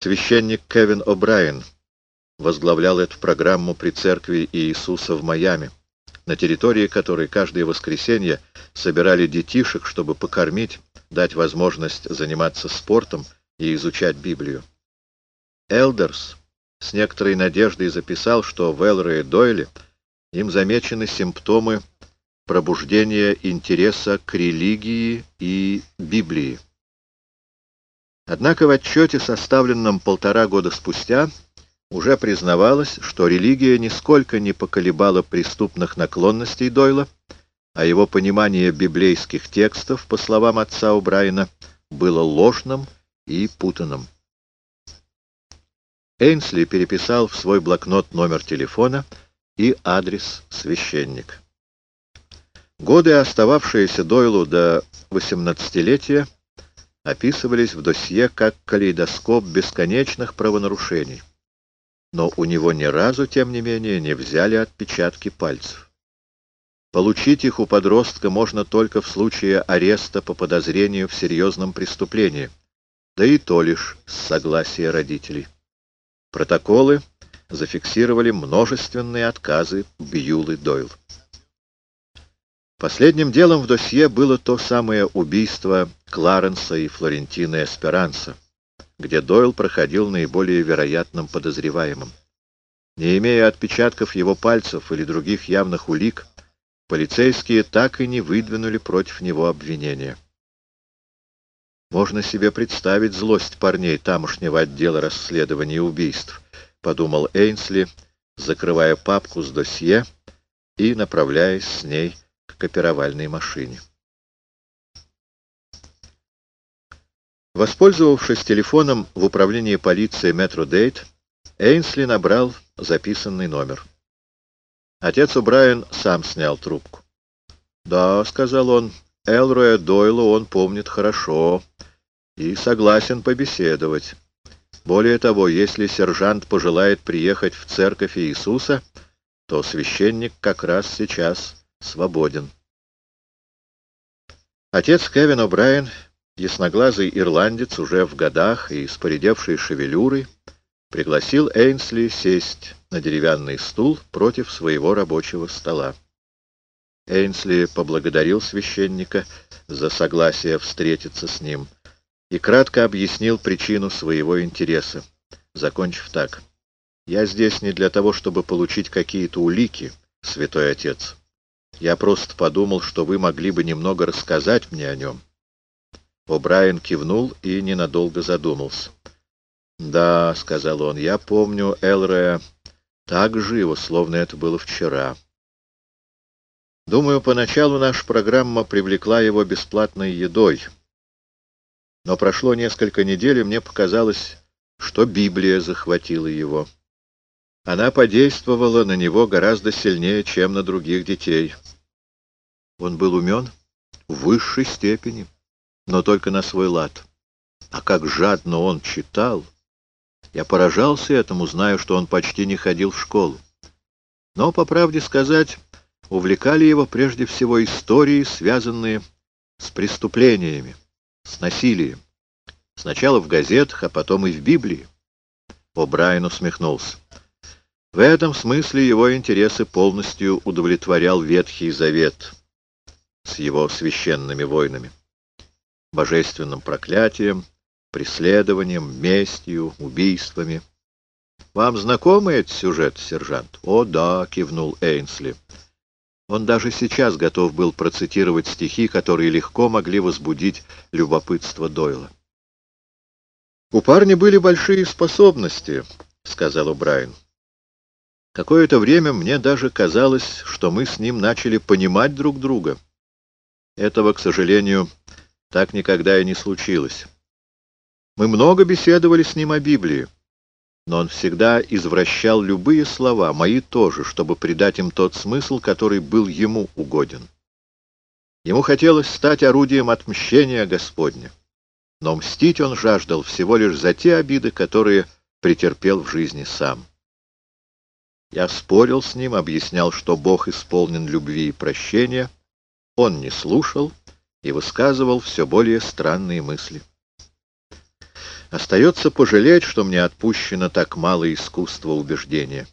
Священник Кевин О'Брайен возглавлял эту программу при церкви Иисуса в Майами, на территории которой каждое воскресенье собирали детишек, чтобы покормить, дать возможность заниматься спортом и изучать Библию. Элдерс с некоторой надеждой записал, что в Элре Дойле им замечены симптомы пробуждения интереса к религии и Библии. Однако в отчете, составленном полтора года спустя, уже признавалось, что религия нисколько не поколебала преступных наклонностей Дойла, а его понимание библейских текстов, по словам отца Убрайна, было ложным и путанным. Эйнсли переписал в свой блокнот номер телефона и адрес священника. Годы, остававшиеся Дойлу до 18-летия, описывались в досье как калейдоскоп бесконечных правонарушений. Но у него ни разу, тем не менее, не взяли отпечатки пальцев. Получить их у подростка можно только в случае ареста по подозрению в серьезном преступлении, да и то лишь с согласия родителей. Протоколы зафиксировали множественные отказы Бьюлы Дойл. Последним делом в досье было то самое убийство Кларенса и Флорентины Эсперанса, где Дойл проходил наиболее вероятным подозреваемым. Не имея отпечатков его пальцев или других явных улик, полицейские так и не выдвинули против него обвинения. «Можно себе представить злость парней тамошнего отдела расследования убийств», — подумал Эйнсли, закрывая папку с досье и направляясь с ней копировальной машине. Воспользовавшись телефоном в управлении полиции Метро Дейт, Эйнсли набрал записанный номер. Отец Убрайен сам снял трубку. «Да», — сказал он, — «Элроя Дойла он помнит хорошо и согласен побеседовать. Более того, если сержант пожелает приехать в церковь Иисуса, то священник как раз сейчас свободен. Отец Кевин О'Брайен, ясноглазый ирландец, уже в годах и с поредевшей шевелюрой, пригласил Эйнсли сесть на деревянный стул против своего рабочего стола. Эйнсли поблагодарил священника за согласие встретиться с ним и кратко объяснил причину своего интереса, закончив так. «Я здесь не для того, чтобы получить какие-то улики, святой отец. Я просто подумал, что вы могли бы немного рассказать мне о нем. О'Брайен кивнул и ненадолго задумался. «Да», — сказал он, — «я помню Элрея так живо, словно это было вчера. Думаю, поначалу наша программа привлекла его бесплатной едой. Но прошло несколько недель, и мне показалось, что Библия захватила его. Она подействовала на него гораздо сильнее, чем на других детей. Он был умен в высшей степени, но только на свой лад. А как жадно он читал! Я поражался этому, зная, что он почти не ходил в школу. Но, по правде сказать, увлекали его прежде всего истории, связанные с преступлениями, с насилием. Сначала в газетах, а потом и в Библии. О'Брайен усмехнулся. В этом смысле его интересы полностью удовлетворял Ветхий Завет с его священными войнами, божественным проклятием, преследованием, местью, убийствами. «Вам знакомы эти сюжеты, сержант?» «О, да», — кивнул Эйнсли. Он даже сейчас готов был процитировать стихи, которые легко могли возбудить любопытство Дойла. «У парня были большие способности», — сказал Брайан. Какое-то время мне даже казалось, что мы с ним начали понимать друг друга. Этого, к сожалению, так никогда и не случилось. Мы много беседовали с ним о Библии, но он всегда извращал любые слова, мои тоже, чтобы придать им тот смысл, который был ему угоден. Ему хотелось стать орудием отмщения Господня, но мстить он жаждал всего лишь за те обиды, которые претерпел в жизни сам. Я спорил с ним, объяснял, что Бог исполнен любви и прощения. Он не слушал и высказывал все более странные мысли. Остается пожалеть, что мне отпущено так мало искусства убеждения.